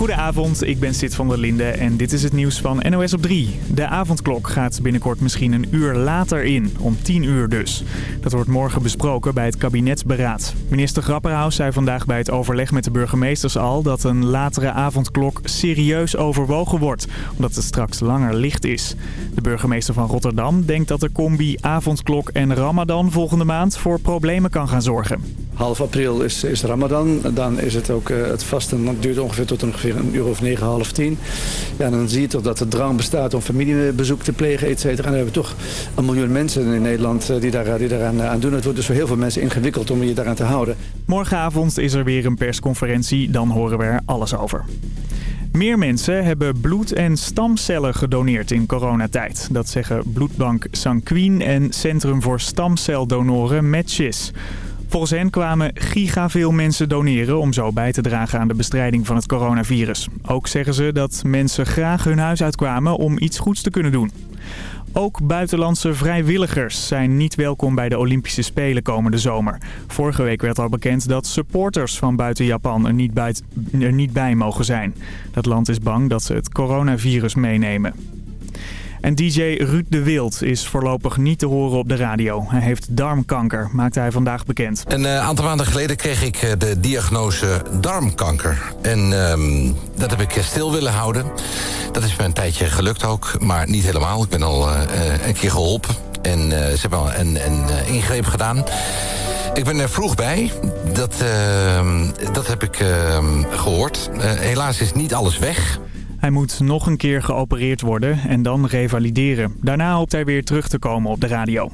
Goedenavond, ik ben Sid van der Linde en dit is het nieuws van NOS op 3. De avondklok gaat binnenkort misschien een uur later in, om 10 uur dus. Dat wordt morgen besproken bij het kabinetsberaad. Minister Grapperhaus zei vandaag bij het overleg met de burgemeesters al... dat een latere avondklok serieus overwogen wordt, omdat het straks langer licht is. De burgemeester van Rotterdam denkt dat de combi avondklok en ramadan volgende maand voor problemen kan gaan zorgen. Half april is, is Ramadan. Dan is het ook uh, het vasten. Dat duurt ongeveer tot ongeveer een uur of negen, half tien. Ja, dan zie je toch dat de drang bestaat om familiebezoek te plegen, et cetera. En dan hebben we toch een miljoen mensen in Nederland die, daar, die daaraan aan doen. Het wordt dus voor heel veel mensen ingewikkeld om je daaraan te houden. Morgenavond is er weer een persconferentie. Dan horen we er alles over. Meer mensen hebben bloed en stamcellen gedoneerd in coronatijd. Dat zeggen bloedbank Sanquin en Centrum voor Stamceldonoren Matches. Volgens hen kwamen gigaveel mensen doneren om zo bij te dragen aan de bestrijding van het coronavirus. Ook zeggen ze dat mensen graag hun huis uitkwamen om iets goeds te kunnen doen. Ook buitenlandse vrijwilligers zijn niet welkom bij de Olympische Spelen komende zomer. Vorige week werd al bekend dat supporters van buiten Japan er niet er niet bij mogen zijn. Dat land is bang dat ze het coronavirus meenemen. En DJ Ruud de Wild is voorlopig niet te horen op de radio. Hij heeft darmkanker, maakte hij vandaag bekend. Een uh, aantal maanden geleden kreeg ik uh, de diagnose darmkanker. En uh, dat heb ik stil willen houden. Dat is me een tijdje gelukt ook, maar niet helemaal. Ik ben al een keer geholpen. En ze hebben al een, een ingreep gedaan. Ik ben er vroeg bij. Dat, dat heb ik gehoord. helaas is niet alles weg. Hij moet nog een keer geopereerd worden en dan revalideren. Daarna hoopt hij weer terug te komen op de radio.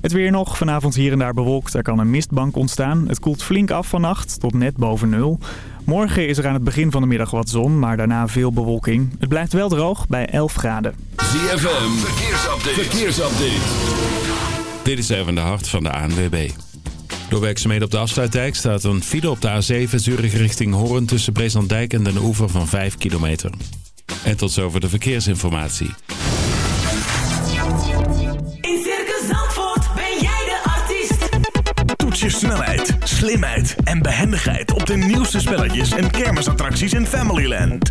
Het weer nog, vanavond hier en daar bewolkt. Er kan een mistbank ontstaan. Het koelt flink af vannacht, tot net boven nul. Morgen is er aan het begin van de middag wat zon, maar daarna veel bewolking. Het blijft wel droog bij 11 graden. ZFM, verkeersupdate. verkeersupdate. Dit is even de hart van de ANWB. Door werkzaamheden op de afsluitdijk staat een file op de A7 Zurich richting Hoorn tussen Breeslanddijk en Den Oever van 5 kilometer. En tot zover de verkeersinformatie. In Circus Zandvoort ben jij de artiest. Toets je snelheid, slimheid en behendigheid op de nieuwste spelletjes en kermisattracties in Familyland.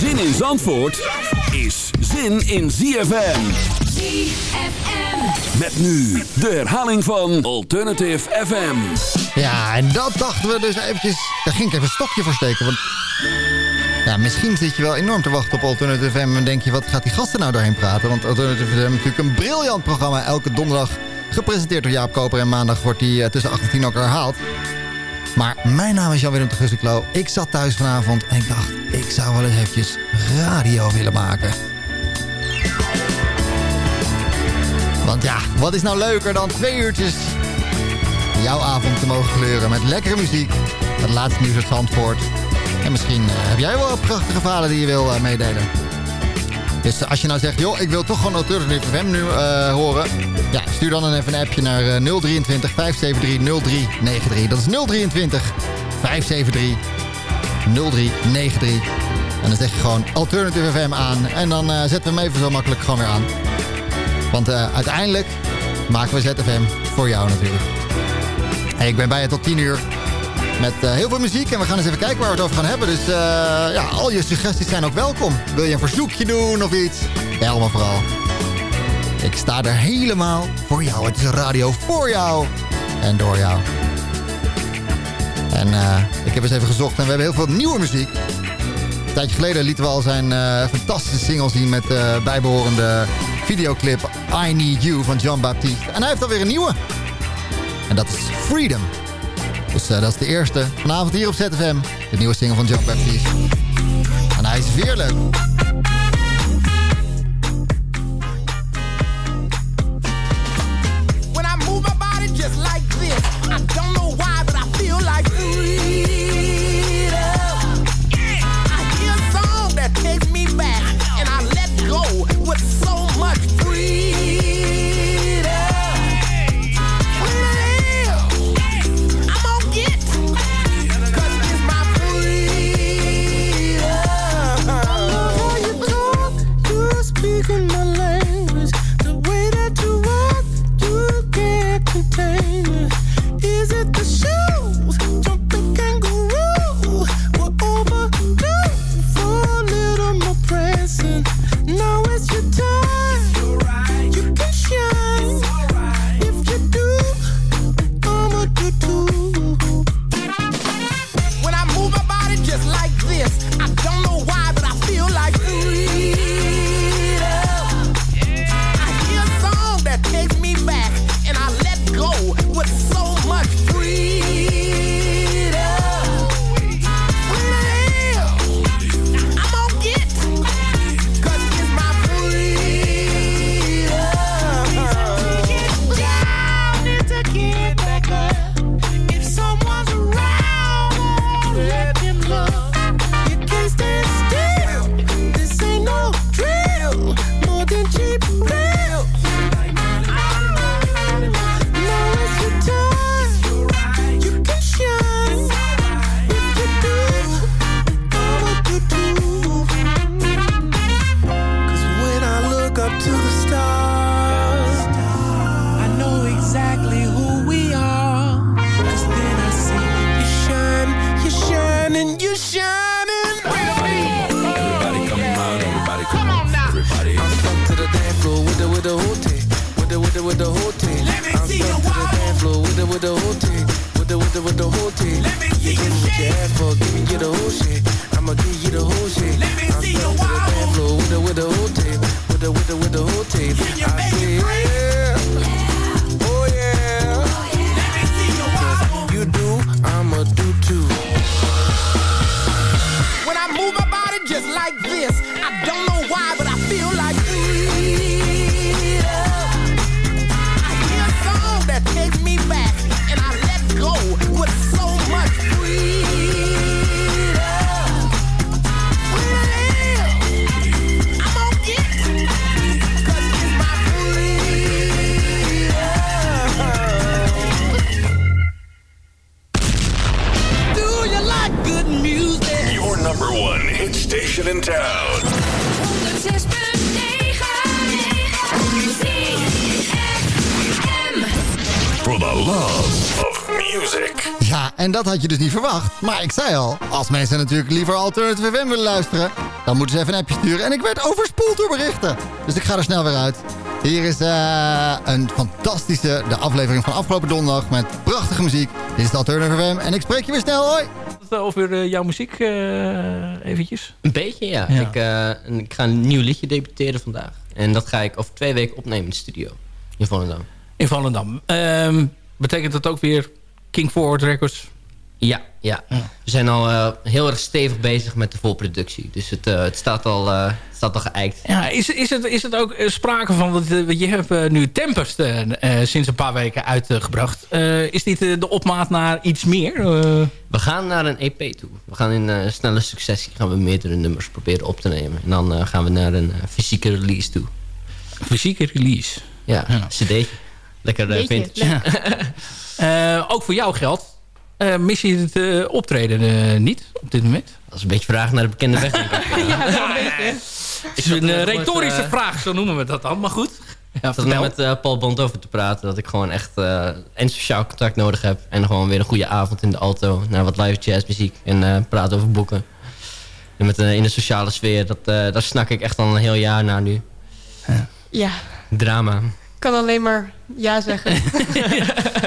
Zin in Zandvoort is zin in ZFM. ZFM. Met nu de herhaling van Alternative FM. Ja, en dat dachten we dus eventjes... Daar ging ik even een stokje voor steken, want... Ja, misschien zit je wel enorm te wachten op Alternative FM... en denk je, wat gaat die gasten nou doorheen praten? Want Alternative FM is natuurlijk een briljant programma... elke donderdag gepresenteerd door Jaap Koper... en maandag wordt die eh, tussen 8 en 10 ook herhaald. Maar mijn naam is Jan-Willem de Gusseklo. Ik zat thuis vanavond en ik dacht... ik zou wel eens eventjes radio willen maken. Want ja, wat is nou leuker dan twee uurtjes jouw avond te mogen kleuren met lekkere muziek, het laatste nieuws uit Zandvoort. En misschien uh, heb jij wel prachtige verhalen die je wil uh, meedelen. Dus als je nou zegt, joh, ik wil toch gewoon Alternative FM nu uh, horen. Ja, stuur dan even een appje naar 023 573 0393. Dat is 023 573 0393. En dan zeg je gewoon Alternative FM aan. En dan zetten we hem even zo makkelijk gewoon weer aan. Want uiteindelijk maken we ZFM voor jou natuurlijk. Hey, ik ben bij je tot 10 uur. Met eh, heel veel muziek. En we gaan eens even kijken waar we het over gaan hebben. Dus eh, ja, al je suggesties zijn ook welkom. Wil je een verzoekje doen of iets? Bel me vooral. Ik sta er helemaal voor jou. Het is radio voor jou. En door jou. En eh, ik heb eens even gezocht en we hebben heel veel nieuwe muziek. Een tijdje geleden lieten we al zijn fantastische singles zien... met bijbehorende videoclip I Need You van John Baptiste. En hij heeft alweer een nieuwe. En dat is Freedom. Eh, dat is de eerste. Vanavond hier op ZFM. De nieuwe single van John Baptiste. En hij is weer leuk. Alternative FM willen luisteren... dan moeten ze even een appje sturen. En ik werd overspoeld door berichten. Dus ik ga er snel weer uit. Hier is eh, een fantastische, de aflevering van afgelopen donderdag... met prachtige muziek. Dit is de Alternative FM en ik spreek je weer snel. Hoi! Over eh, jouw muziek eh, eventjes? Een beetje, ja. Ja. Ik, eh, ik ga een nieuw liedje debuteren vandaag. En dat ga ik over twee weken opnemen in de studio. In Volendam. In Volendam. Ehm, betekent dat ook weer King Forward Records? Ja, ja. We zijn al eh, heel erg stevig bezig met de volproductie. Dus het, eh, het, staat, al, eh, het staat al geëikt. Ja, is, is, het, is het ook sprake van... Want eh, je hebt nu Tempest sinds een paar weken uitgebracht. Eh, is dit de opmaat naar iets meer? Eh, We gaan naar een EP toe. We gaan in snelle successie gaan we meerdere nummers proberen op te nemen. En dan eh, gaan we naar een fysieke release toe. fysieke release? Ja, cd. Lekker uh, vintage. Eh, ook voor jou geldt. Eh, mis je het eh, optreden eh, niet op dit moment? Dat is een beetje vragen naar de bekende weg, denk ik. ja, wel een beetje. Het is een retorische vraag, zo noemen we dat dan. Maar goed. Ik vertel. met eh, Paul Bond over te praten. Dat ik gewoon echt eh, een sociaal contact nodig heb. En gewoon weer een goede avond in de auto. Naar wat live jazzmuziek. En eh, praten over boeken. En met, in de sociale sfeer. Dat, eh, daar snak ik echt al een heel jaar naar nu. Ja, Drama. Ik kan alleen maar ja zeggen.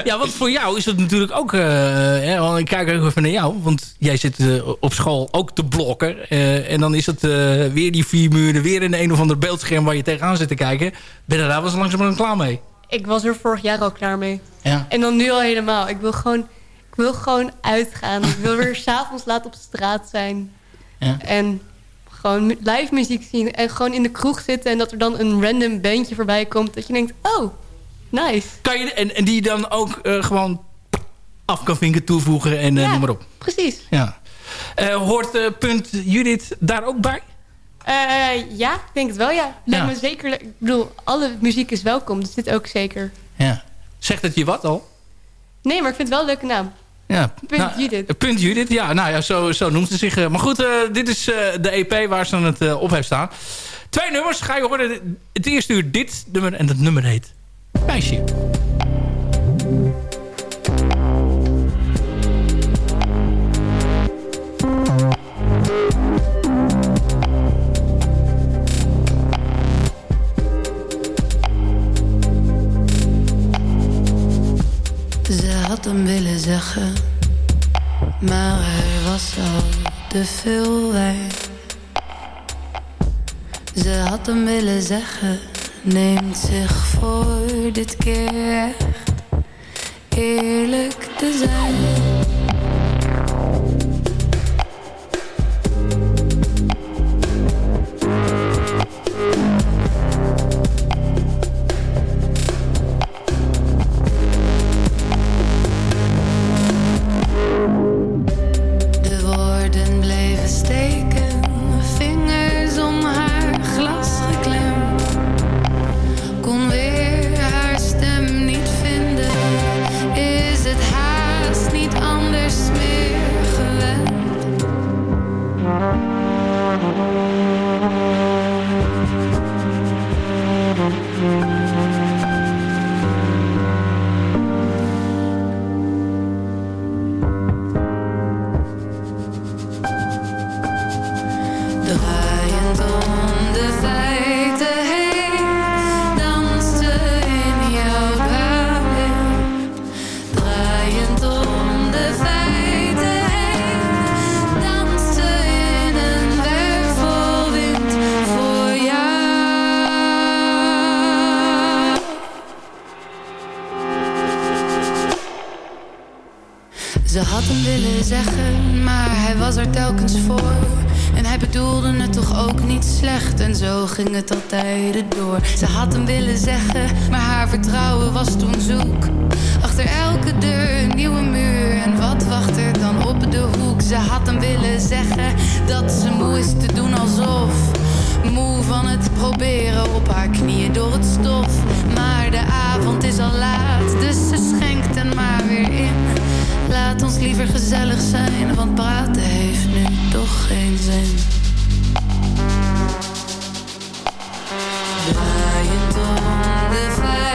Ja, want voor jou is het natuurlijk ook... eh, hè, want ik kijk ook even naar jou. Want jij zit eh, op school ook te blokken. eh, en dan is het weer die vier muren. Weer in een of ander beeldscherm waar je tegenaan zit te kijken. Ben je daar zo langzamerhand klaar mee? ik was er vorig jaar al klaar mee. Ja. En dan nu al helemaal. Ik wil gewoon, ik wil gewoon uitgaan. Ik wil weer s'avonds laat op straat zijn. Ja. En gewoon live muziek zien. En gewoon in de kroeg zitten. En dat er dan een random bandje voorbij komt. Dat je denkt, oh, nice. Kan je, en, en die je dan ook eh, gewoon af kan vinken, toevoegen en eh, Ja. noem maar op. Precies. Ja. Eh, hoort eh, punt Judith daar ook bij? Eh, ja, ik denk het wel, ja. Lijkt Ja. me zeker. Ik bedoel, alle muziek is welkom. Dus dit ook zeker. Ja. Zegt het je wat al? Nee, maar ik vind het wel een leuke naam. Ja. Punt Nou, Judith. Punt Judith, ja. Nou ja, zo, zo noemt ze zich. eh. Maar goed, eh, dit is eh, de EP waar ze het op heeft staan. Twee nummers ga je horen. Het eerste uur dit nummer en dat nummer heet Meisje. Maar er was al te veel wijn. Ze had hem willen zeggen, neemt zich voor dit keer eerlijk te zijn. Ook niet slecht. En zo ging het al tijden door. Ze had hem willen zeggen, maar haar vertrouwen was toen zoek. Achter elke deur een nieuwe muur. En wat wacht er dan op de hoek? Ze had hem willen zeggen dat ze moe is te doen alsof. Moe van het proberen op haar knieën door het stof. Maar de avond is al laat, dus ze schenkt er maar weer in. Laat ons liever gezellig zijn, want praten heeft nu toch geen zin. Draaiend om de feiten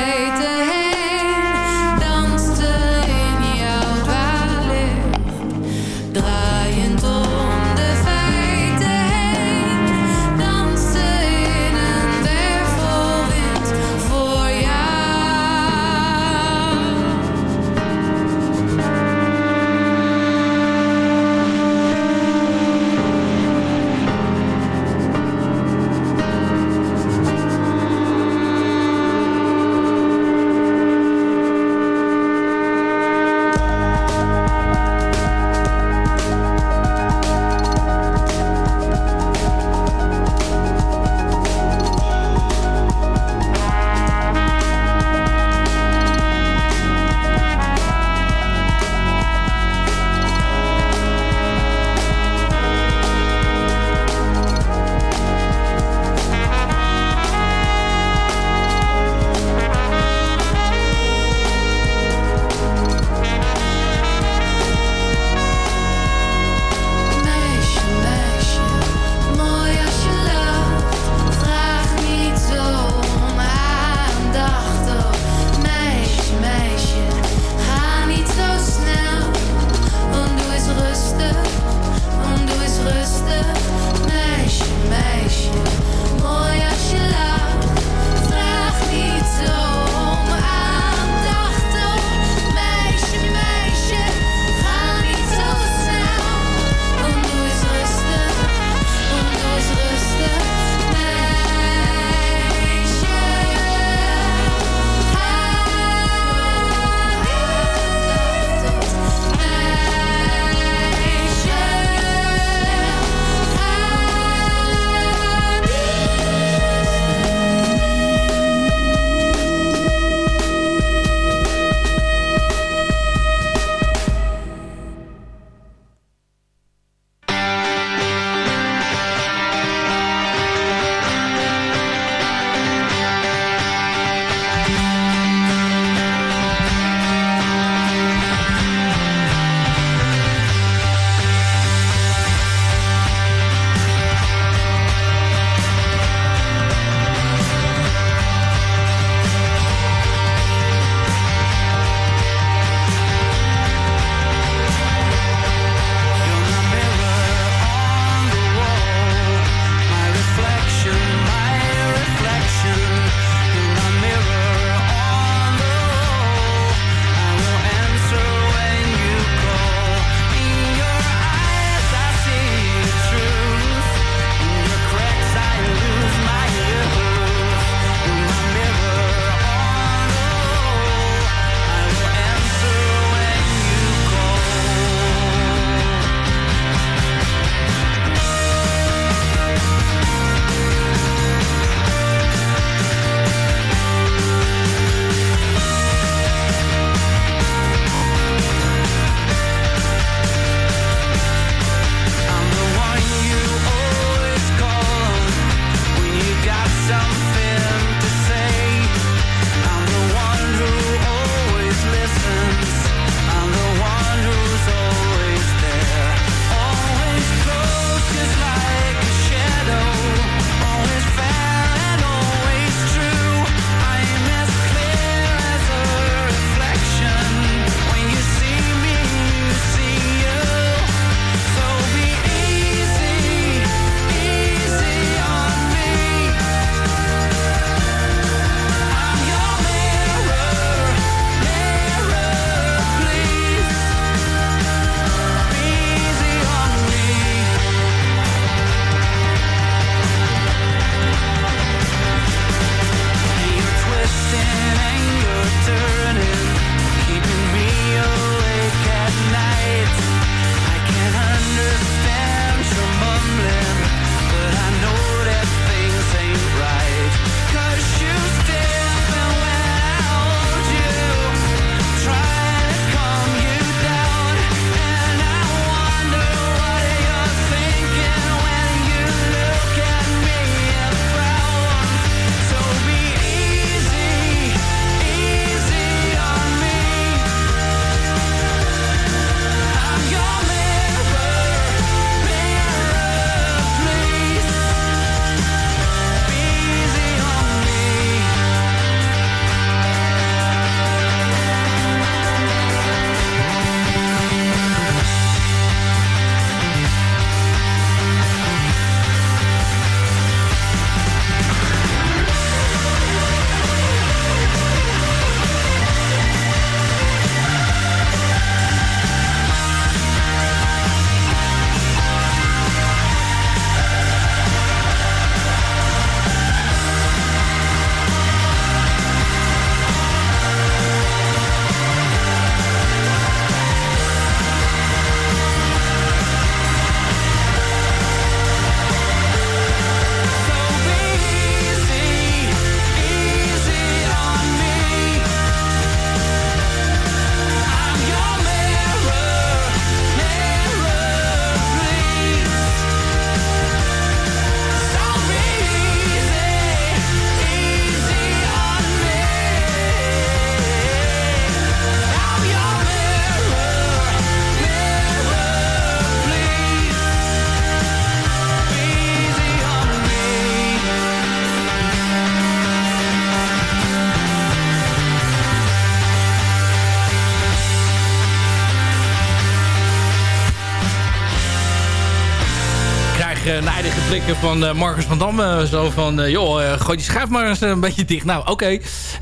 van eh, Marcus van Dam. eh, zo van, eh, joh, gooi die schuif maar eens een beetje dicht. Nou, oké.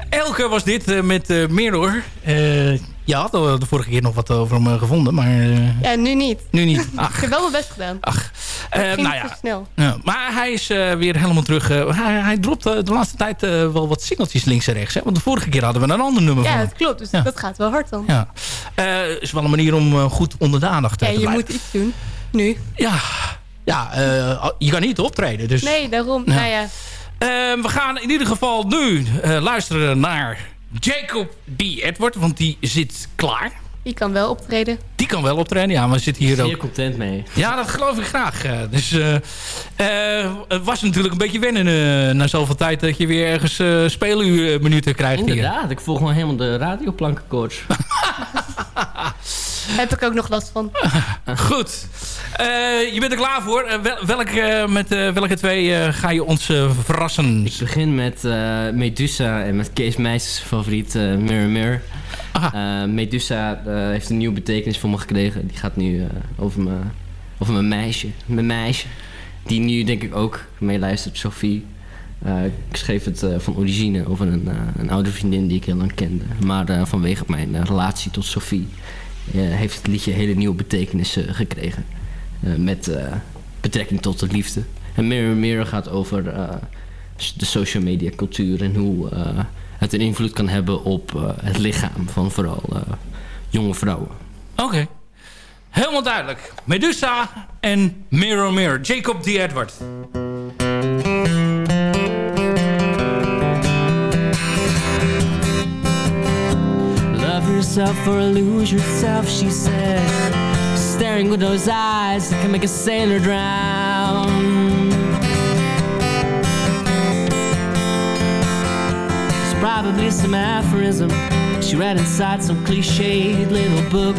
Elke was dit met Mirror. Eh, je had er de vorige keer nog wat over hem gevonden, maar Ja, nu niet. nu niet. Ik Ach, heb wel mijn best gedaan. ach. Nou te ja. snel. Ja, maar hij is weer helemaal terug. hij, hij dropt de laatste tijd wel wat singeltjes links en rechts. Hè? Want de vorige keer hadden we een ander nummer Ja, van. dat klopt. Dus Ja. dat gaat wel hard dan. Ja. Is wel een manier om goed onder de aandacht eh, Ja, te je blijven. moet iets doen. Nu. Ja, ja eh, je kan niet optreden. Dus, Nee, daarom. Ja. Nou ja. Eh, we gaan in ieder geval nu eh, luisteren naar Jacob D. Edward. Want die zit klaar. Die kan wel optreden. Die kan wel optreden. Ja, maar zit hier Zeer ook... content mee. Ja, dat geloof ik graag. eh. dus eh, eh, het was natuurlijk een beetje wennen eh, na zoveel tijd... dat je weer ergens eh speelminuten krijgt hier. Inderdaad, ik volg gewoon helemaal de radioplankencoach. Heb ik ook nog last van. Goed. Eh, je bent er klaar voor. Eh, wel- welk, eh, met welke twee eh, ga je ons verrassen? Ik begin met eh, Medusa en met Kees Meijs favoriet eh, Mirror Mirror. Eh, Medusa eh, heeft een nieuwe betekenis voor me gekregen. Die gaat nu eh, over, mijn, over mijn meisje. Mijn meisje. Die nu denk ik ook meeluistert, Sophie. Eh, ik schreef het eh, van origine over een, eh, een oude vriendin die ik heel lang kende. Maar eh, vanwege mijn relatie tot Sophie heeft het liedje hele nieuwe betekenis eh, gekregen. Eh, met eh, betrekking tot de liefde. En Mirror Mirror gaat over eh, de social media cultuur en hoe eh, het een invloed kan hebben op eh, het lichaam van vooral eh, jonge vrouwen. Oké. Helemaal duidelijk. Medusa en Mirror Mirror. Jacob D. Edward. Yourself or lose yourself, she said. Staring with those eyes that can make a sailor drown. It's probably some aphorism she read inside some cliched little book.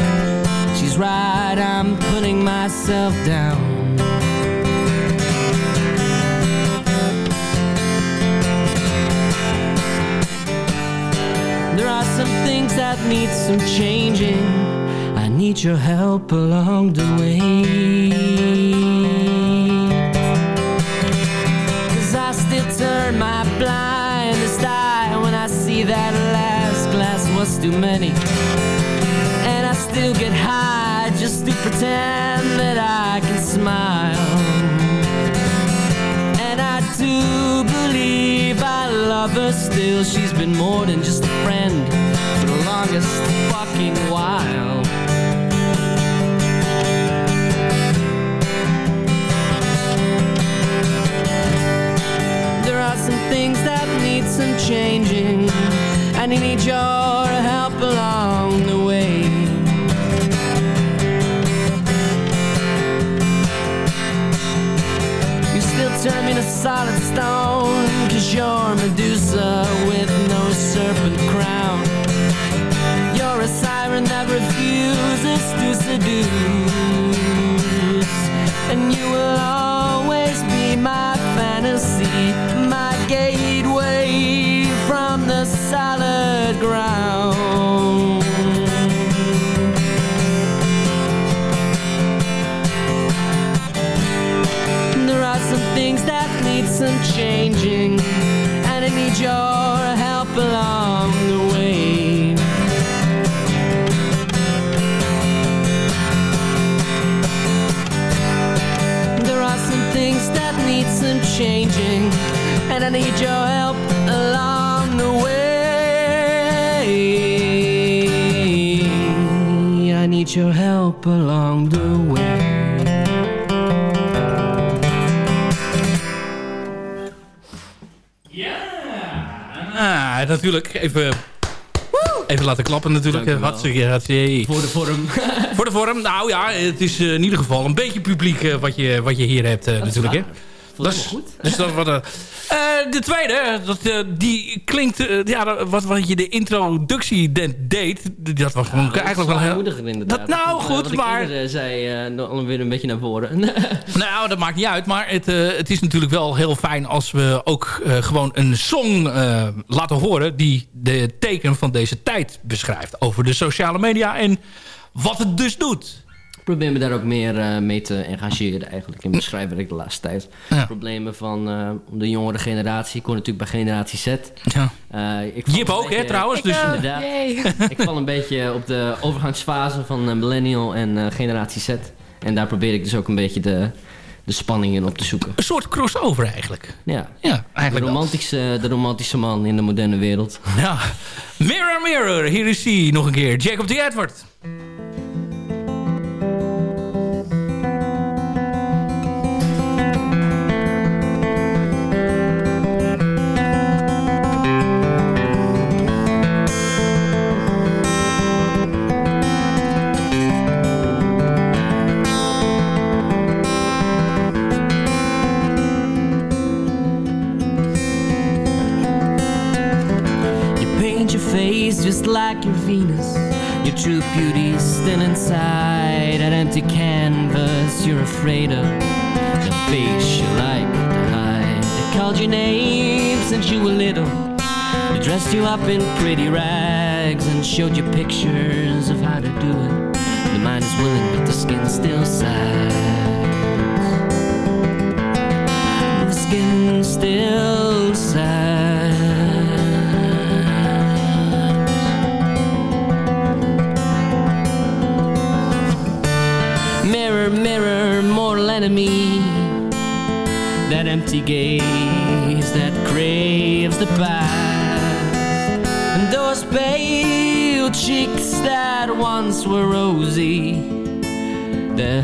She's right, I'm putting myself down. There are some things that need some changing. I need your help along the way. Cause I still turn my blindest eye when I see that last glass was too many. And I still get high just to pretend that I can smile. And I do believe I love her still. She's been more than just a friend for the longest fucking while. There are some things that need some changing, and I need your help along the way. You still turn me to solid stone You're Medusa with no serpent crown? You're a siren that refuses to seduce. And you will always be my fantasy My gateway from the solid ground. There are some things that need some changing your help along the way. There are some things that need some changing And I need your help along the way. I need your help along the way Ah, natuurlijk. Even, even laten klappen natuurlijk. Hartstikke, hartstikke. Voor de vorm. Voor de vorm. Nou ja, het is eh, in ieder geval een beetje publiek eh, wat, je, wat je hier hebt eh, natuurlijk. Hè. Voelt Dat is helemaal goed. Dus dat wat, eh, eh, de tweede, dat, eh, die klinkt... ja, wat, wat je de introductie de- deed, dat was gewoon eigenlijk wel heel... Inderdaad. Dat, nou goed, wat maar... eh, zei, eh, weer een beetje naar voren. Nou, dat maakt niet uit. Maar het, eh, het is natuurlijk wel heel fijn als we ook eh, gewoon een song eh, laten horen... die de teken van deze tijd beschrijft. Over de sociale media en wat het dus doet. Probeer me daar ook meer eh, mee te engageren eigenlijk in mijn schrijfwerk de laatste tijd. Ja. Problemen van eh, de jongere generatie. Ik hoor natuurlijk bij generatie Z. Ja. Eh, ik Jip ook, hè, trouwens, Ik dus- ook. Inderdaad. Ik val een beetje op de overgangsfase van millennial en eh, generatie Z. En daar probeer ik dus ook een beetje de, de spanning in op te zoeken. Een soort crossover eigenlijk. Ja, Ja, eigenlijk de, wel. romantische, de romantische man in de moderne wereld. Ja. Mirror, mirror, hier is hij nog een keer. Jacob D. Edward. Just like your Venus. Your true beauty's still inside that empty canvas you're afraid of. The face you like to hide. They called your name since you were little. They dressed you up in pretty rags and showed you pictures of how to do it. The mind is willing, but the skin still sags. Gaze that craves the past. And those pale cheeks that once were rosy. The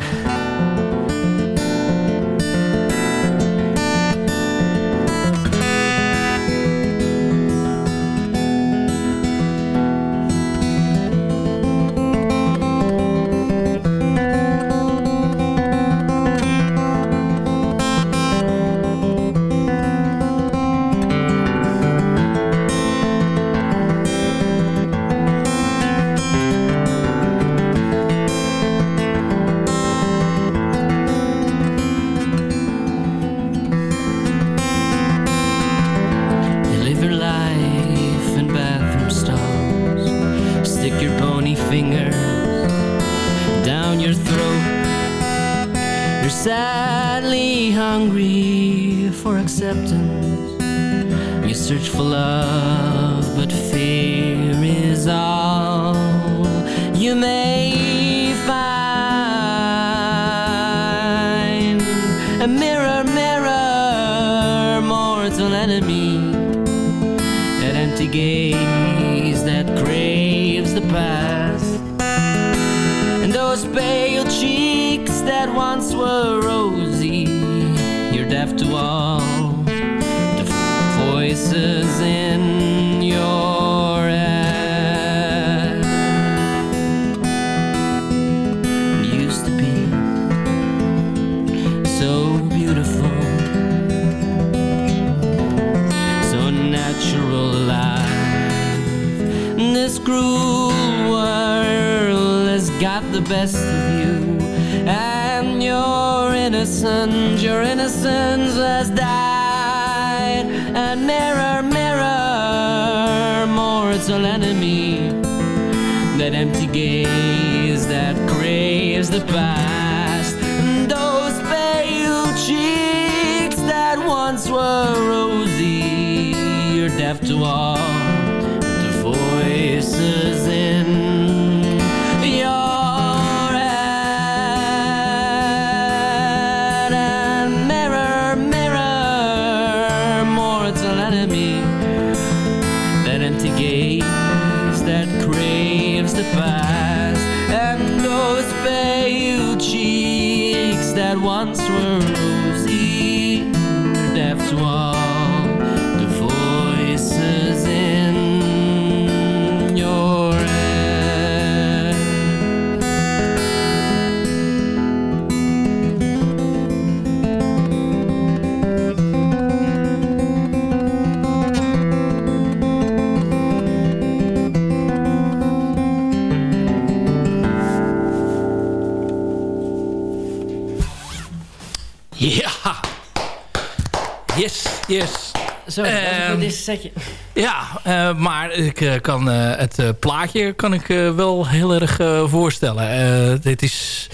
setje. Ja, eh, maar ik eh, kan eh, het eh, plaatje kan ik eh, wel heel erg eh, voorstellen. Eh, dit is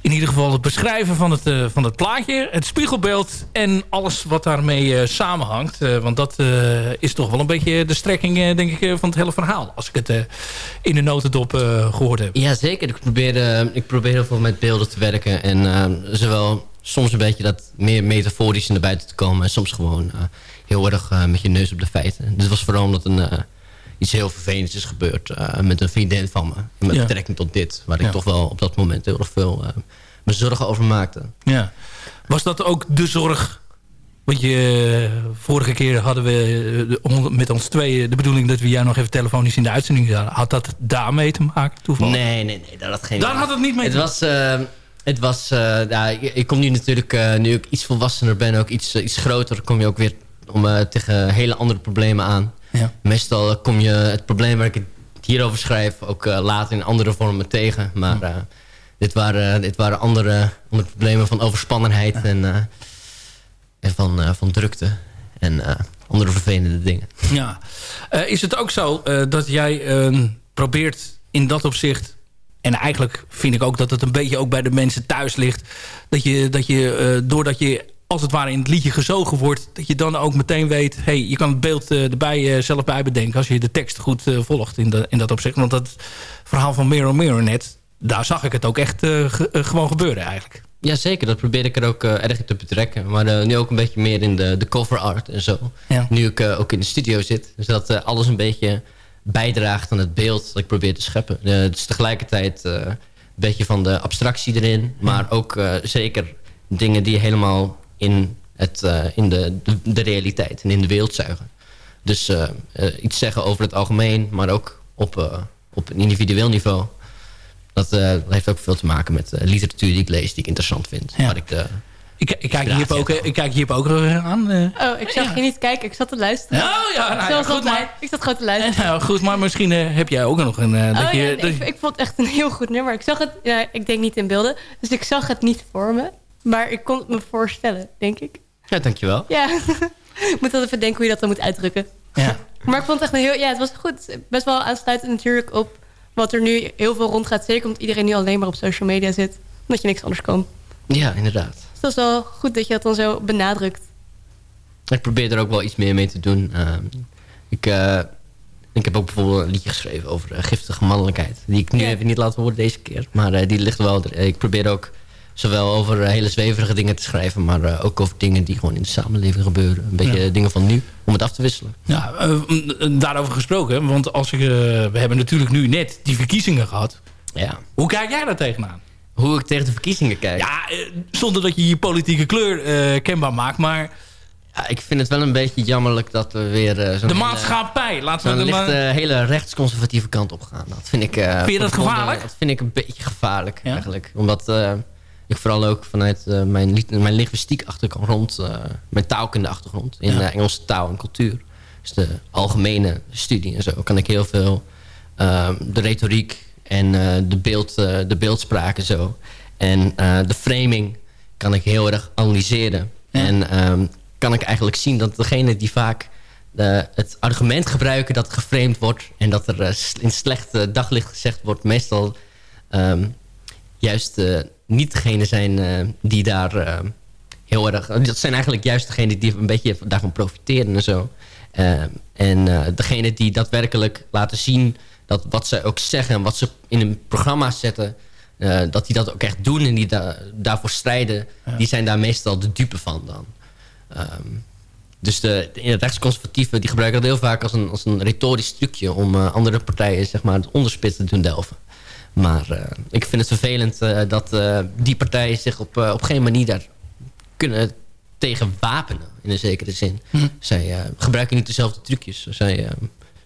in ieder geval het beschrijven van het, eh, van het plaatje, het spiegelbeeld en alles wat daarmee eh, samenhangt. Eh, want dat eh, is toch wel een beetje de strekking, eh, denk ik, eh, van het hele verhaal. Als ik het eh, in de notendop eh, gehoord heb. Ja, zeker. Ik probeer, eh, ik probeer heel veel met beelden te werken. En eh, zowel soms een beetje dat meer metaforisch naar buiten te komen. En soms gewoon eh, heel erg eh, met je neus op de feiten. Dit was vooral omdat een, eh, iets heel vervelends is gebeurd eh, met een vriendin van me. Met Ja. betrekking tot dit. Waar ik Ja. toch wel op dat moment heel erg veel me zorgen over maakte. Ja. Was dat ook de zorg? Want je, vorige keer hadden we de- met ons tweeën de bedoeling dat we jou nog even telefonisch in de uitzending hadden. Had dat daarmee te maken toevallig? Nee, nee, nee. Daar had, geen Daar had het niet mee Het te was... het was ja, ik, ik kom nu natuurlijk, nu ik iets volwassener ben, ook iets, iets groter, kom je ook weer om, eh, tegen hele andere problemen aan. Ja. Meestal kom je het probleem waar ik het hierover schrijf ook eh, later in andere vormen tegen. Maar eh, dit, waren, dit waren andere, andere problemen van overspannenheid en, en van, van drukte en andere vervelende dingen. Ja. Is het ook zo dat jij eh, probeert in dat opzicht... en eigenlijk vind ik ook dat het een beetje ook bij de mensen thuis ligt... dat je, dat je doordat je als het ware in het liedje gezogen wordt... dat je dan ook meteen weet... hey, je kan het beeld eh, erbij eh, zelf bij bedenken... als je de tekst goed eh, volgt in, de, in dat opzicht. Want dat verhaal van Mirror Mirror net... daar zag ik het ook echt ge- gewoon gebeuren eigenlijk. Ja, zeker. Dat probeer ik er ook erg in te betrekken. Maar nu ook een beetje meer in de, de cover art en zo. Ja. Nu ik ook in de studio zit. Dus dat alles een beetje bijdraagt aan het beeld dat ik probeer te scheppen. Het is tegelijkertijd een beetje van de abstractie erin. Maar ook zeker dingen die helemaal in, het, eh, in de, de, de realiteit en in de wereld zuigen. Dus eh, eh, iets zeggen over het algemeen, maar ook op, eh, op een individueel niveau. Dat eh, heeft ook veel te maken met eh, literatuur die ik lees, die ik interessant vind. Waar ik de, Ik, ik, kijk hier ook, ik kijk hier ook aan. eh. Oh, ik zag je niet kijken. Ik zat te luisteren. Oh ja, nou ja, goed, maar- Ik zat gewoon te luisteren. Nou, goed, maar misschien heb jij ook nog een... eh, dat oh, je, ja, dat- ik, ik vond het echt een heel goed nummer. Ik zag het, ja, ik denk niet in beelden, dus ik zag het niet voor me. Maar ik kon het me voorstellen, denk ik. Ja, dankjewel. Ja, ik moet wel even denken hoe je dat dan moet uitdrukken. Ja. Maar ik vond het echt een heel, ja, het was goed. Best wel aansluitend natuurlijk op wat er nu heel veel rondgaat. Zeker omdat iedereen nu alleen maar op social media zit. Omdat je niks anders kan. Ja, inderdaad. Dus dat is wel goed dat je dat dan zo benadrukt. Ik probeer er ook wel iets meer mee te doen. Ehm, ik, eh, ik heb ook bijvoorbeeld een liedje geschreven over eh, giftige mannelijkheid. Die ik nu Ja. even niet laten horen deze keer. Maar eh, die ligt wel... er. Ik probeer ook zowel over eh, hele zweverige dingen te schrijven... maar eh, ook over dingen die gewoon in de samenleving gebeuren. Een beetje Ja. dingen van nu, om het af te wisselen. Ja, eh, daarover gesproken. Want als ik, we hebben natuurlijk nu net die verkiezingen gehad. Ja. Hoe kijk jij daar tegenaan? Hoe ik tegen de verkiezingen kijk? Ja, zonder dat je je politieke kleur kenbaar maakt. Maar Ja, ik vind het wel een beetje jammerlijk dat we weer... zo'n de maatschappij, laten we de hele rechtsconservatieve kant op gaan. Dat vind ik... Vind je dat gevaarlijk? Dat vind ik een beetje gevaarlijk eigenlijk. Omdat ik vooral ook vanuit eh, mijn, mijn linguïstiek achtergrond... eh mijn taalkunde achtergrond in Ja. eh, Engelse taal en cultuur. Dus de algemene studie en zo kan ik heel veel... eh, de retoriek en de, beeld, de beeldspraak en zo. En de framing kan ik heel erg analyseren. En ehm, kan ik eigenlijk zien dat degene die vaak het argument gebruiken dat geframed wordt... en dat er in slecht daglicht gezegd wordt... meestal ehm, juist eh, niet degene zijn eh, die daar eh, heel erg... Dat zijn eigenlijk juist degenen die een beetje daarvan profiteren en zo. En degene die daadwerkelijk laten zien... dat wat ze ook zeggen en wat ze in een programma zetten... dat die dat ook echt doen en die da- daarvoor strijden... die zijn daar meestal de dupe van dan. Ehm, dus de, de rechtsconservatieven die gebruiken dat heel vaak als een, als een retorisch trucje... om andere partijen zeg maar, het onderspit te doen delven. Maar eh, ik vind het vervelend eh, dat eh, die partijen zich op, eh, op geen manier daar kunnen tegen wapenen. In een zekere zin. Hm. Zij eh, gebruiken niet dezelfde trucjes. Zij, eh,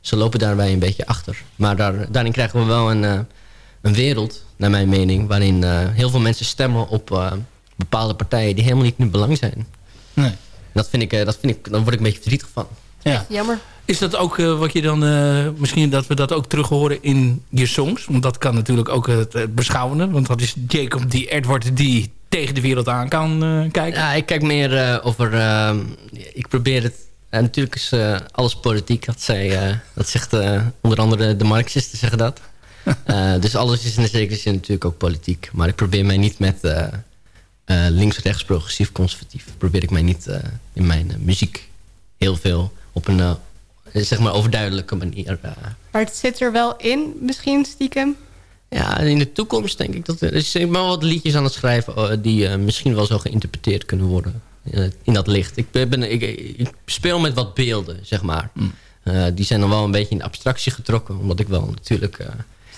ze lopen daarbij een beetje achter. Maar daar, daarin krijgen we wel een, eh, een wereld, naar mijn mening... waarin eh, heel veel mensen stemmen op eh, bepaalde partijen... die helemaal niet in belang zijn. Nee. Dat vind ik, eh, dat vind ik, dan word ik een beetje verdrietig van. Ja. Jammer. Is dat ook eh, wat je dan... eh, misschien dat we dat ook terug horen in je songs? Want dat kan natuurlijk ook het, het beschouwende. Want dat is Jacob die Edward die tegen de wereld aan kan eh, kijken. Ja, ik kijk meer over... ik probeer het En natuurlijk is alles politiek. Dat, eh, dat zegt onder andere de Marxisten zeggen dat. Dus alles is in de zekere zin natuurlijk ook politiek. Maar ik probeer mij niet met eh, eh, links, rechts, progressief, conservatief... probeer ik mij niet in mijn muziek heel veel op een zeg maar overduidelijke manier... eh, Maar het zit er wel in, misschien stiekem. ja, in de toekomst denk ik dat... Er ben wel wat liedjes aan het schrijven... eh, die eh, misschien wel zo geïnterpreteerd kunnen worden. eh, in dat licht. Ik, ben, ik, ik speel met wat beelden, zeg maar. Eh, die zijn dan wel een beetje in de abstractie getrokken. Omdat ik wel natuurlijk... eh,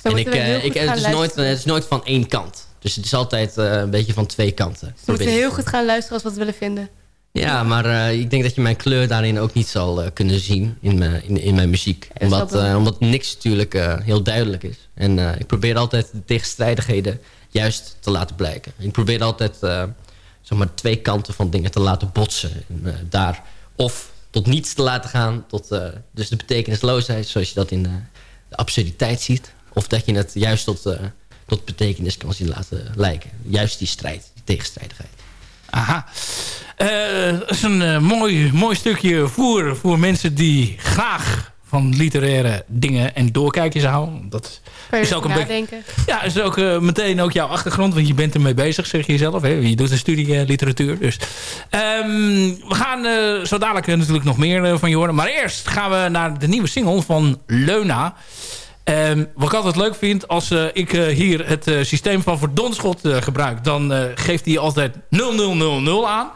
en ik, eh, ik, het, is nooit, het is nooit van één kant. Dus het is altijd eh, een beetje van twee kanten. Dus we moeten heel goed gaan luisteren als we het willen vinden. Ja, maar eh, ik denk dat je mijn kleur daarin ook niet zal eh, kunnen zien in, mijn- in, in mijn muziek. Omdat, eh, omdat niks natuurlijk eh, heel duidelijk is. En eh, ik probeer altijd de tegenstrijdigheden juist te laten blijken. Ik probeer altijd eh, zeg maar twee kanten van dingen te laten botsen. En, eh, daar of tot niets te laten gaan, tot eh, dus de betekenisloosheid, zoals je dat in de, de absurditeit ziet. Of dat je het juist tot, eh, tot betekenis kan zien laten lijken. Juist die strijd, die tegenstrijdigheid. Aha. Eh, dat is een eh, mooi, mooi stukje voor, voor mensen die graag van literaire dingen en doorkijkjes houden. Dat is ook een beetje... nadenken. Ja, is ook eh, meteen ook jouw achtergrond, want je bent ermee bezig, zeg je zelf. Hè? Je doet een studie eh, literatuur. Dus. Ehm, we gaan eh, zo dadelijk eh, natuurlijk nog meer eh, van je horen. Maar eerst gaan we naar de nieuwe single van Leuna. Ehm, wat ik altijd leuk vind, als eh, ik eh, hier het eh, systeem van verdonschot eh, gebruik... dan eh, geeft hij altijd 0000 aan.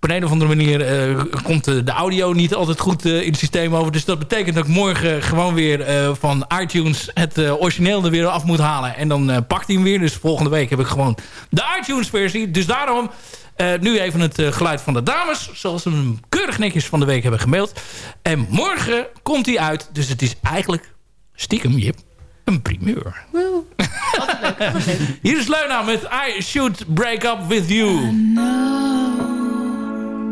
Op een, een of andere manier eh, komt de audio niet altijd goed eh, in het systeem over. Dus dat betekent dat ik morgen gewoon weer eh, van iTunes het origineel er weer af moet halen. En dan pakt hij hem weer. Dus volgende week heb ik gewoon de iTunes versie. Dus daarom nu even het geluid van de dames. Zoals ze hem keurig netjes van de week hebben gemaild. En morgen komt hij uit. Dus het is eigenlijk stiekem, Jip, een primeur. Hier is Leuna met I Should Break Up With You. what to do. I should break up with you.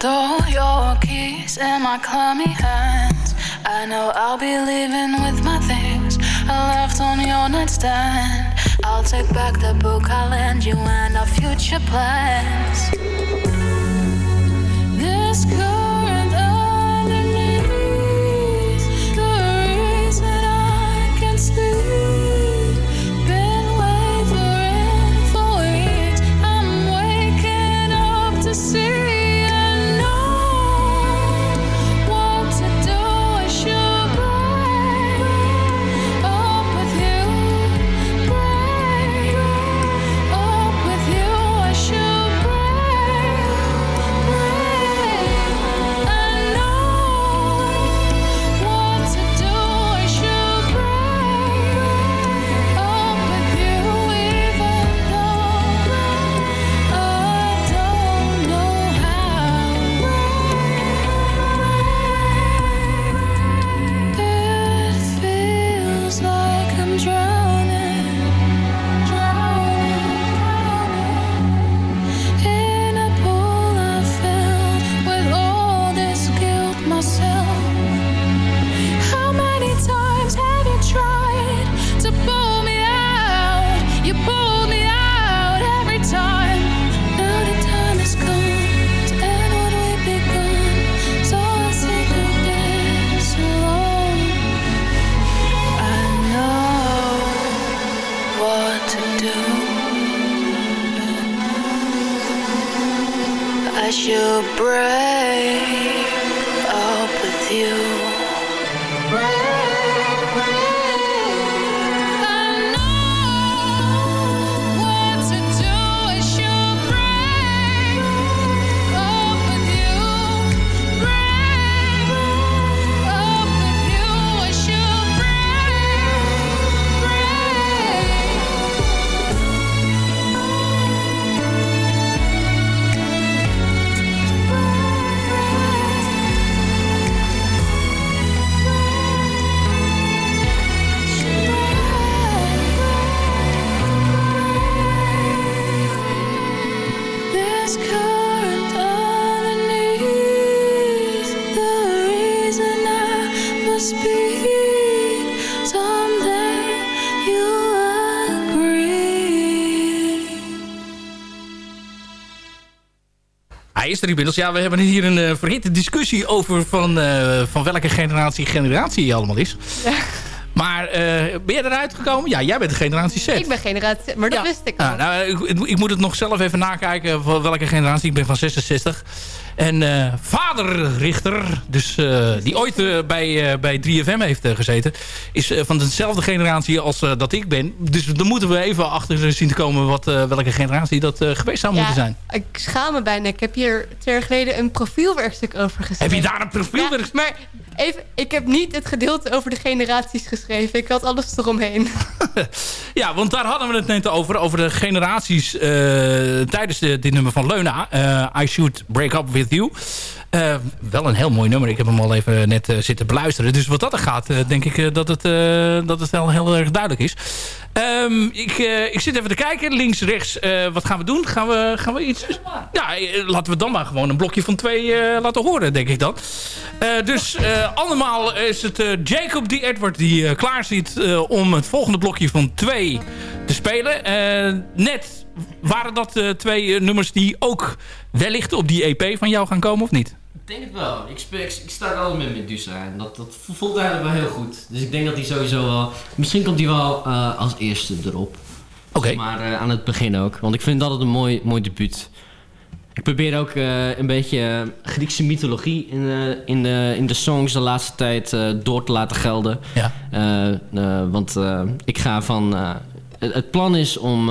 door, your keys in my clammy hands. I know I'll be leaving with my things I left on your nightstand. I'll take back the book I'll lend you and our future plans. Inmiddels. Ja, we hebben hier een uh, verhitte discussie over van, uh, van welke generatie generatie je allemaal is. Ja. Maar uh, ben je eruit gekomen? Ja, jij bent de generatie Z. Ik ben generatie Z, maar dat ja. wist ik al. Ah, nou, ik, ik, moet het nog zelf even nakijken van welke generatie. Ik ben van 66. En uh, vader Richter, dus, uh, die ooit uh, bij, bij 3FM heeft gezeten... is van dezelfde generatie als dat ik ben. Dus dan moeten we even achter zien te komen... Wat, welke generatie dat geweest zou ja, moeten zijn. Ik schaam me bijna. Ik heb hier twee jaar geleden een profielwerkstuk over geschreven. Heb je daar een profielwerkstuk? Ja, maar even, ik heb niet het gedeelte over de generaties geschreven. Ik had alles eromheen. ja, want daar hadden we het net over. Over de generaties tijdens de, dit nummer van Leuna. I Should Break Up With Uh, wel een heel mooi nummer. Ik heb hem al even net uh, zitten beluisteren. Dus wat dat er gaat, uh, denk ik dat, het, dat het wel heel erg duidelijk is. Um, ik, ik zit even te kijken. Links, rechts. wat gaan we doen? Gaan we, gaan we iets... Ja, laten we dan maar gewoon een blokje van twee laten horen, denk ik dan. dus allemaal is het Jacob D. Edward die klaar zit om het volgende blokje van twee te spelen. net waren dat twee nummers die ook wellicht op die EP van jou gaan komen of niet? Ik denk het wel. Ik, speel, ik, ik sta altijd met Medusa en dat, dat voelt eigenlijk wel heel goed. Dus ik denk dat hij sowieso wel... Misschien komt hij wel uh, als eerste erop. Oké. Okay. Maar uh, aan het begin ook. Want ik vind dat het een mooi, mooi debuut. Ik probeer ook uh, een beetje Griekse mythologie in, in, de, in de songs de laatste tijd door te laten gelden. Ja. want ik ga van... Het, het, plan is om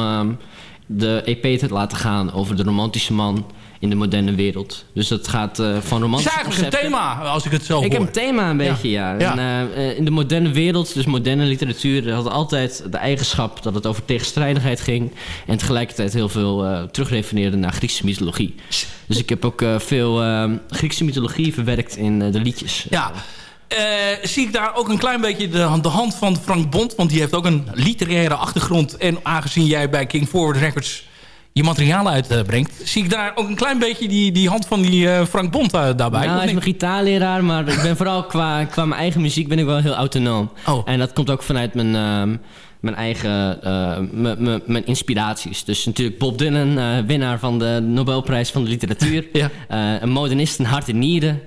de EP te laten gaan over de romantische man in de moderne wereld. Dus dat gaat uh, van romantische Het is eigenlijk een thema, als ik het zo Ik hoor. heb een thema een beetje, ja. ja. En, uh, in de moderne wereld, dus moderne literatuur... had altijd de eigenschap dat het over tegenstrijdigheid ging... en tegelijkertijd heel veel uh, terugrefereerde naar Griekse mythologie. Dus ik heb ook veel Griekse mythologie verwerkt in de liedjes. Ja. Uh, zie ik daar ook een klein beetje de, de, hand van Frank Bond. Want die heeft ook een literaire achtergrond. En aangezien jij bij King Forward Records je materiaal uitbrengt... zie ik daar ook een klein beetje die, die hand van die uh, Frank Bond uh, daarbij. Nou, hij is mijn gitaarleraar. Maar ik ben vooral qua, qua mijn eigen muziek ben ik wel heel autonoom. Oh. En dat komt ook vanuit mijn... Uh, mijn eigen uh, mijn inspiraties. Dus natuurlijk Bob Dylan, uh, winnaar van de Nobelprijs van de literatuur. ja. uh, een modernist, een hart en nieren.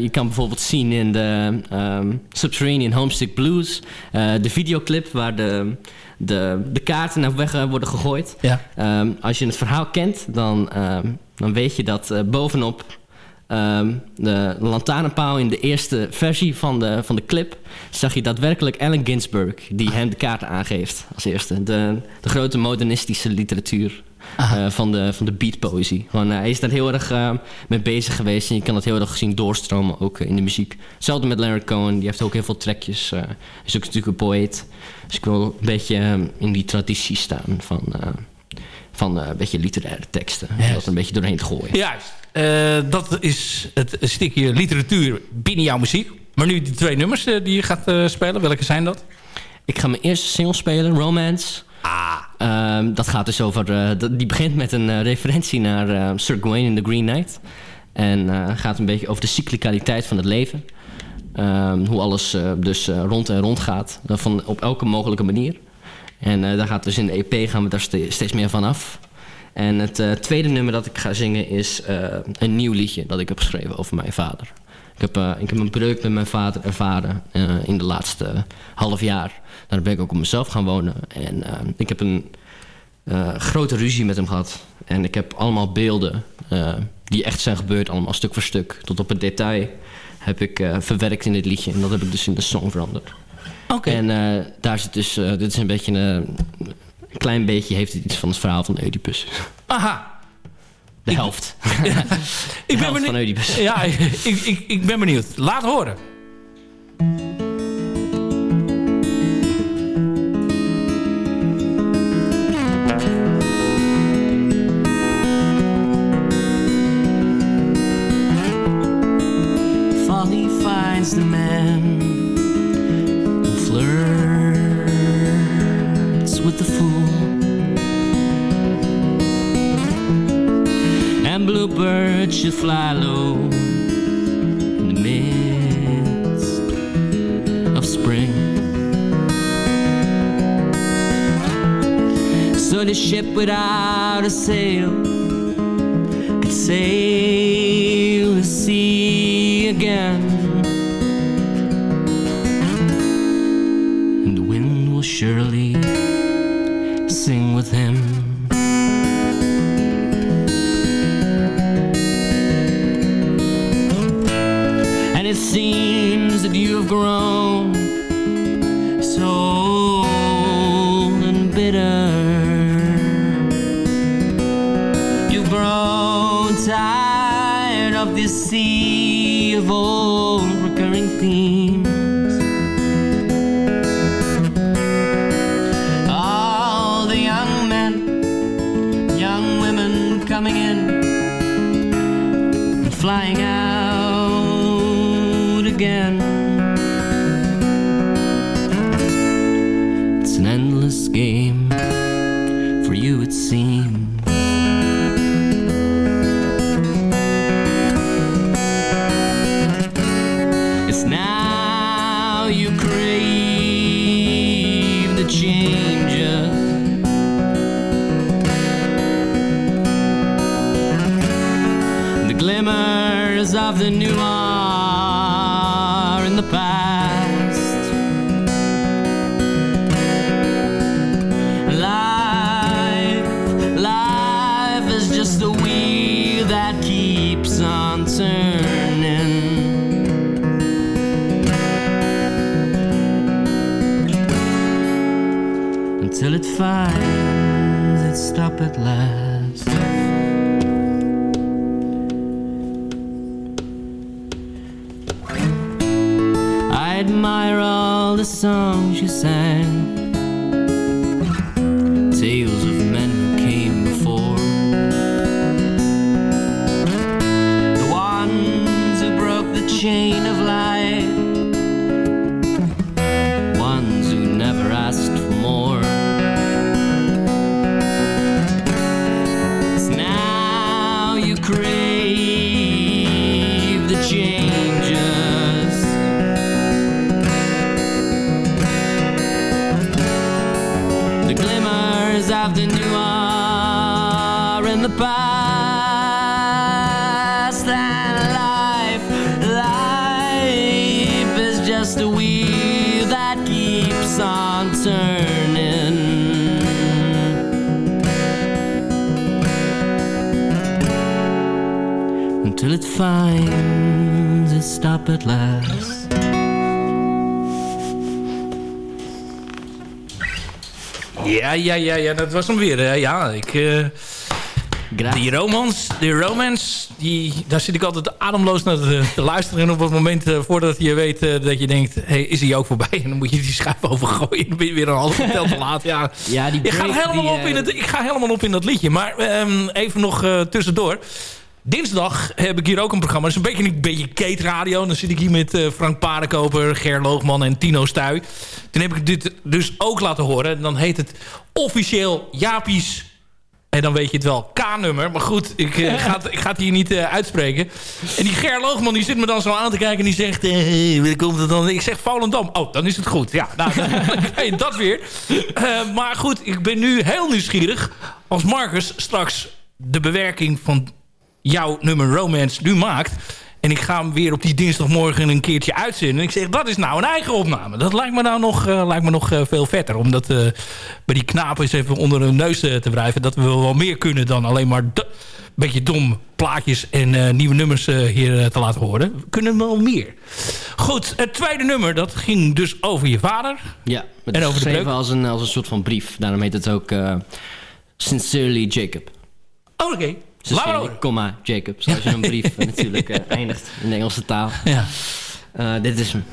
je kan bijvoorbeeld zien in de um, Subterranean Homesick Blues... de videoclip waar de, de, de kaarten naar weg worden gegooid. Ja. Um, als je het verhaal kent, dan, um, dan weet je dat bovenop... Um, de lantaarnpaal in de eerste versie van de, van de clip... zag je daadwerkelijk Allen Ginsberg... die hem de kaarten aangeeft als eerste. De, de grote modernistische literatuur uh, van, de, van de beatpoëzie. Gewoon, uh, hij is daar heel erg uh, mee bezig geweest... en je kan dat heel erg zien doorstromen ook in de muziek. Hetzelfde met Leonard Cohen, die heeft ook heel veel trekjes. Hij is ook natuurlijk een poëet. Dus ik wil een beetje in die traditie staan van... van een beetje literaire teksten. Yes. Dat er een beetje doorheen te gooien. Juist. Uh, dat is het stukje literatuur binnen jouw muziek. Maar nu die twee nummers uh, die je gaat uh, spelen, welke zijn dat? Ik ga mijn eerste single spelen, Romance. Ah. dat gaat dus over... die begint met een referentie naar Sir Gawain in The Green Knight. En gaat een beetje over de cyclicaliteit van het leven. Um, hoe alles dus rond en rond gaat. van, op elke mogelijke manier. En daar gaat dus in de EP gaan we daar ste steeds meer van af. En het uh, tweede nummer dat ik ga zingen is uh, een nieuw liedje dat ik heb geschreven over mijn vader. Ik heb, uh, ik heb een breuk met mijn vader ervaren in de laatste half jaar. Daar ben ik ook op mezelf gaan wonen. En ik heb een, eh, grote ruzie met hem gehad. En ik heb allemaal beelden eh, die echt zijn gebeurd, allemaal stuk voor stuk. Tot op het detail heb ik eh, verwerkt in dit liedje. En dat heb ik dus in de song veranderd. Oké. En eh, daar zit dus, eh, dit is een beetje een klein beetje, heeft het iets van het verhaal van Oedipus. Aha. De helft. ik ben helft benieuwd. van Oedipus. Ja, ik, ik, ik ben benieuwd. Laat horen. You, it seems. At last. Ja, ja, ja, ja, dat was hem weer. hè. Ja, ik... eh, die romance, die romance, die, daar zit ik altijd ademloos naar te, te luisteren. En op het moment eh, voordat je weet eh, dat je denkt... Hey, is hij ook voorbij? En dan moet je die schuif overgooien. Dan ben je weer een halve tel te laat. Ja, Ja, die ik, ga helemaal die, op in het, ik ga helemaal op in dat liedje. Maar ehm, even nog tussendoor. Dinsdag heb ik hier ook een programma. Dat is een beetje een beetje Kate Radio. Dan zit ik hier met eh, Frank Paardenkoper, Ger Loogman en Tino Stuy. Toen heb ik dit dus ook laten horen. Dan heet het officieel Japies... En dan weet je het wel, K-nummer. Maar goed, ik, eh, ga, het, ik ga het hier niet eh, uitspreken. En die Ger Loogman die zit me dan zo aan te kijken... en die zegt, waar komt het dan? Ik zeg Volendam. Oh, dan is het goed. Ja, nou, dan je dat weer. Maar goed, ik ben nu heel nieuwsgierig... als Marcus straks de bewerking van jouw nummer Romance nu maakt... En ik ga hem weer op die dinsdagmorgen een keertje uitzenden. En ik zeg, dat is nou een eigen opname. Dat lijkt me nou nog, eh, lijkt me nog eh, veel vetter. Om dat eh, bij die knapen eens even onder hun neus te wrijven. Dat we wel meer kunnen dan alleen maar... een beetje dom plaatjes en nieuwe nummers hier te laten horen. We kunnen wel meer. Goed, het tweede nummer, dat ging dus over je vader. Ja, En over geschreven als een, als een soort van brief. Daarom heet het ook Sincerely Jacob. Oh, oké. Horen. comma, Jacob. Zoals je een brief natuurlijk eh, eindigt in de Engelse taal. Ja. Eh, dit is hem.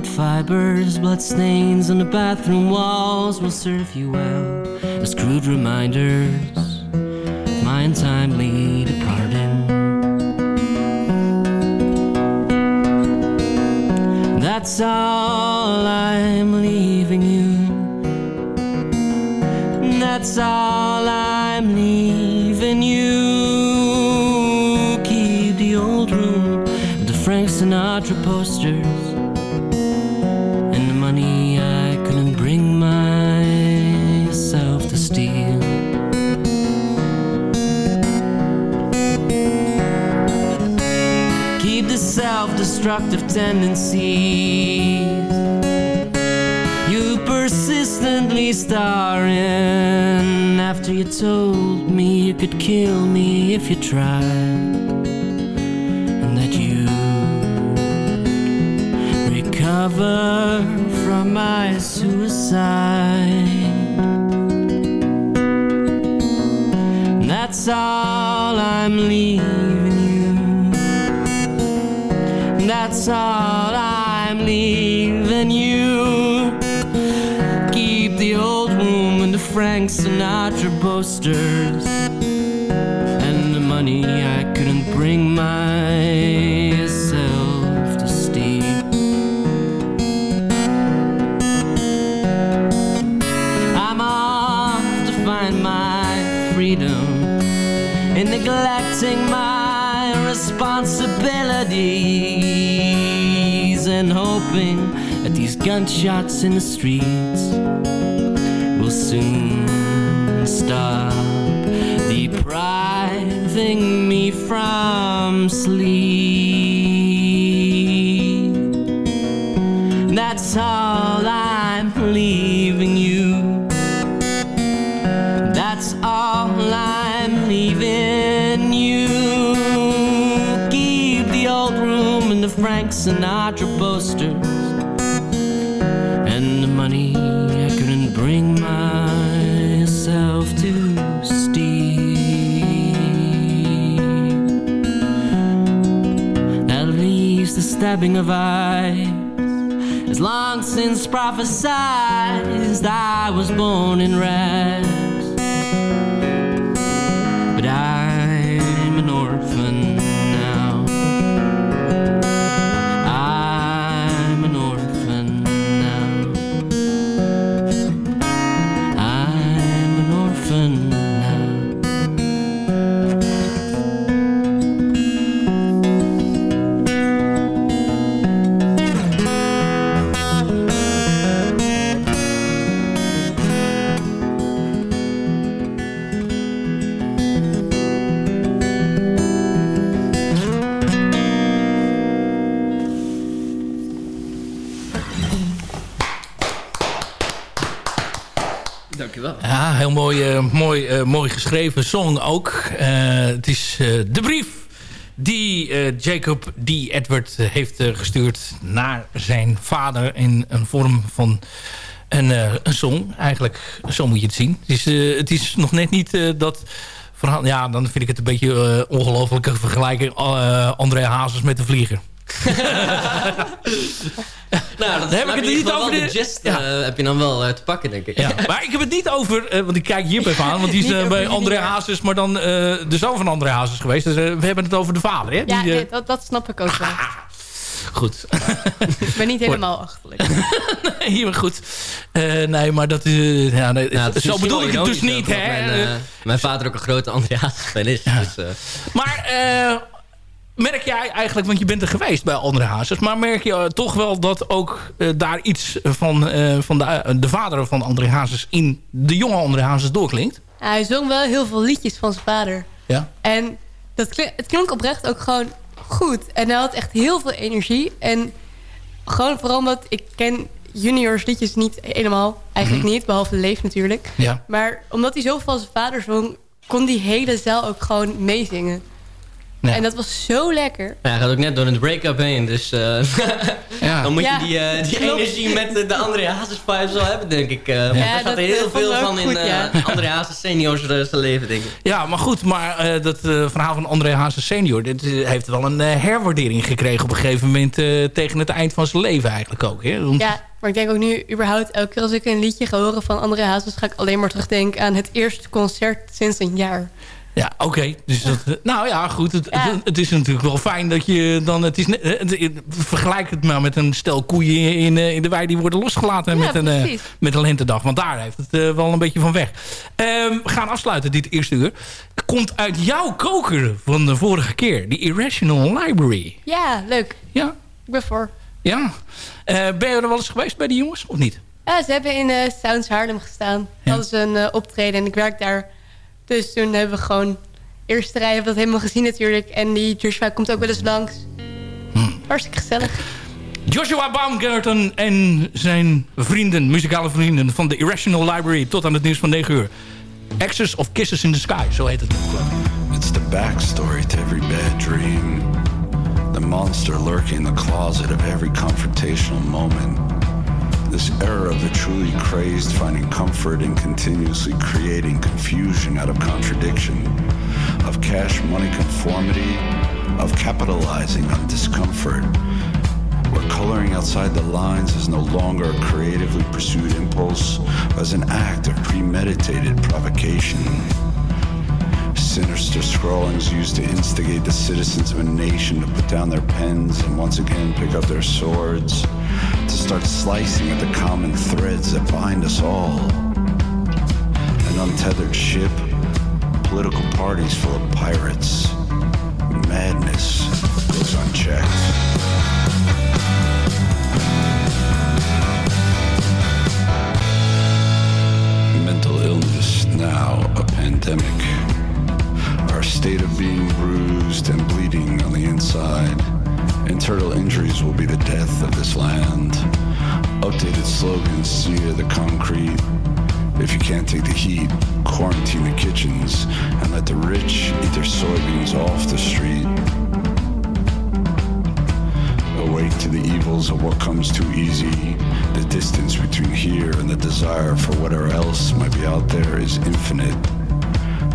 Carpet fibers, blood stains on the bathroom walls will serve you well as crude reminders of my untimely departing. That's all I'm leaving you. That's all I'm leaving you. Keep the old room, the Frank Sinatra posters, self-destructive tendencies. You persistently star in after you told me you could kill me if you tried and that you recover from my suicide. That's all I'm leaving that's all I'm leaving you. Keep the old room and the Frank Sinatra posters and the money I couldn't bring myself to steal. I'm off to find my freedom in neglecting my responsibilities hoping that these gunshots in the streets will soon stop depriving me from sleep. That's all I'm leaving you. That's all I'm leaving you. Keep the old room and the Frank Sinatra stabbing of eyes as long since prophesied I was born in rags. Heel mooi, eh, mooi, eh, mooi geschreven song ook. Eh, het is de brief die Jacob D. Edward heeft gestuurd naar zijn vader in een vorm van een, een song. Eigenlijk, zo moet je het zien. Het is, het is nog net niet dat verhaal... Ja, dan vind ik het een beetje ongelofelijke vergelijking. André Hazes met de vlieger. Nou, dat Dan heb ik het niet over de eh, heb je dan wel eh, te pakken, denk ik. Ja, maar ik heb het niet over, eh, want ik kijk hier even aan, want die is bij André ja. Hazes, maar dan eh, de zoon van André Hazes geweest. Dus we hebben het over de vader, hè? Ja, Die, nee, dat, dat snap ik ook wel. goed. Ik ben niet helemaal achterlijk. nee, maar goed. Eh, nee, maar dat is... ja, nee, Nou, is zo bedoel ik het dus niet, hè. Mijn, mijn vader ook een grote Andreas-fan is. Dus, eh, Maar eh, merk jij eigenlijk, want je bent er geweest bij André Hazes... maar merk je eh, toch wel dat ook eh, daar iets van, eh, van de, de vader van André Hazes... in de jonge André Hazes doorklinkt? Hij zong wel heel veel liedjes van zijn vader. Ja. En dat klink- het klonk oprecht ook gewoon goed. En hij had echt heel veel energie. En gewoon vooral omdat ik ken juniors liedjes niet helemaal. Eigenlijk Mhm. niet, behalve Leef natuurlijk. Ja. Maar omdat hij zoveel van zijn vader zong... kon die hele zaal ook gewoon meezingen. Ja. En dat was zo lekker. ja, hij gaat ook net door een break-up heen. Dus eh, Ja. dan moet Ja, je die, eh, die energie met de, de André Hazes vibes wel hebben, denk ik. Eh, want Ja, er dat, er heel veel van in goed, eh. André Hazes seniors zijn leven, denk ik. Ja, maar goed, maar eh, dat eh, verhaal van André Hazes senior... dit heeft wel een eh, herwaardering gekregen op een gegeven moment... eh, tegen het eind van zijn leven eigenlijk ook. Hè? Want- Ja, maar ik denk ook nu überhaupt... elke keer als ik een liedje ga horen van André Hazes... ga ik alleen maar terugdenken aan het eerste concert sinds een jaar. Ja, oké. Dus dat, eh, nou ja, goed. Het, Ja. het, het is natuurlijk wel fijn dat je dan... Het is, eh, het- vergelijk het maar met een stel koeien in, eh, in de wei... die worden losgelaten Ja, met, een, met een lentedag. Want daar heeft het wel een beetje van weg. Ehm, we gaan afsluiten dit eerste uur. Komt uit jouw koker van de vorige keer. Die Irrational Library. Ja, leuk. Ja. Ik ben voor. Ja. Ben je er wel eens geweest bij die jongens? Of niet? Ja, ze hebben in Sounds Haarlem gestaan. Ja. Hadden ze een optreden en ik werk daar. Dus toen hebben we gewoon... Eerste rij hebben we dat helemaal gezien natuurlijk. En die Joshua komt ook wel eens langs. Hmm. Hartstikke gezellig. Joshua Baumgarten en zijn vrienden, muzikale vrienden van de Irrational Library. Tot aan het nieuws van 9 uur. Access of Kisses in the Sky, zo heet het. It's the backstory to every bad dream. The monster lurking in the closet of every confrontational moment. This era of the truly crazed finding comfort in continuously creating confusion out of contradiction, of cash money conformity, of capitalizing on discomfort, where coloring outside the lines is no longer a creatively pursued impulse, but as an act of premeditated provocation. Sinister scrawlings used to instigate the citizens of a nation to put down their pens and once again pick up their swords, to start slicing at the common threads that bind us all. An untethered ship, political parties full of pirates. Madness goes unchecked. Mental illness, now a pandemic. State of being bruised and bleeding on the inside. Internal injuries will be the death of this land. Updated slogans sear the concrete. If you can't take the heat, quarantine the kitchens and let the rich eat their soybeans off the street. Awake to the evils of what comes too easy. The distance between here and the desire for whatever else might be out there is infinite.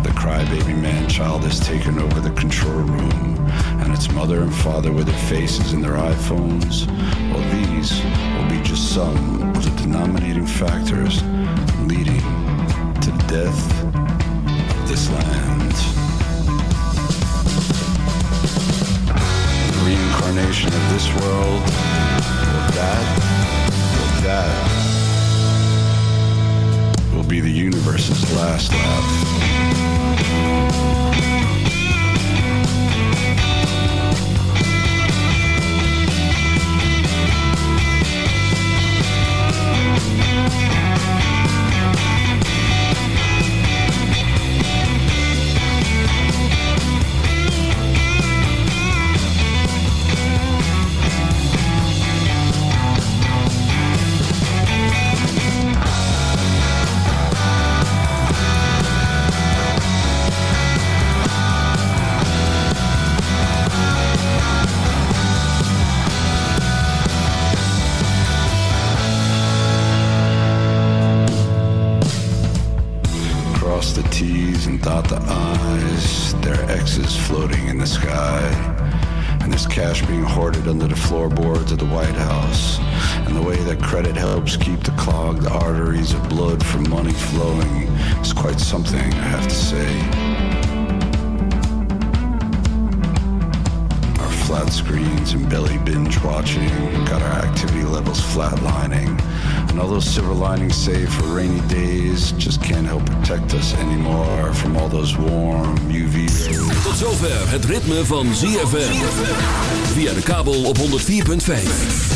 The crybaby man child has taken over the control room, and its mother and father with their faces in their iPhones. Well, these will be just some of the denominating factors leading to the death of this land. The reincarnation of this world, or that, or that, will be the universe's last laugh. you. Flowing is quite something, I have to say. Our flat screens and belly binge watching. Got our activity levels flatlining. And all those silver linings save for rainy days just can't help protect us anymore from all those warm UV rays. Tot zover het ritme van ZFM. Via de kabel op 104.5.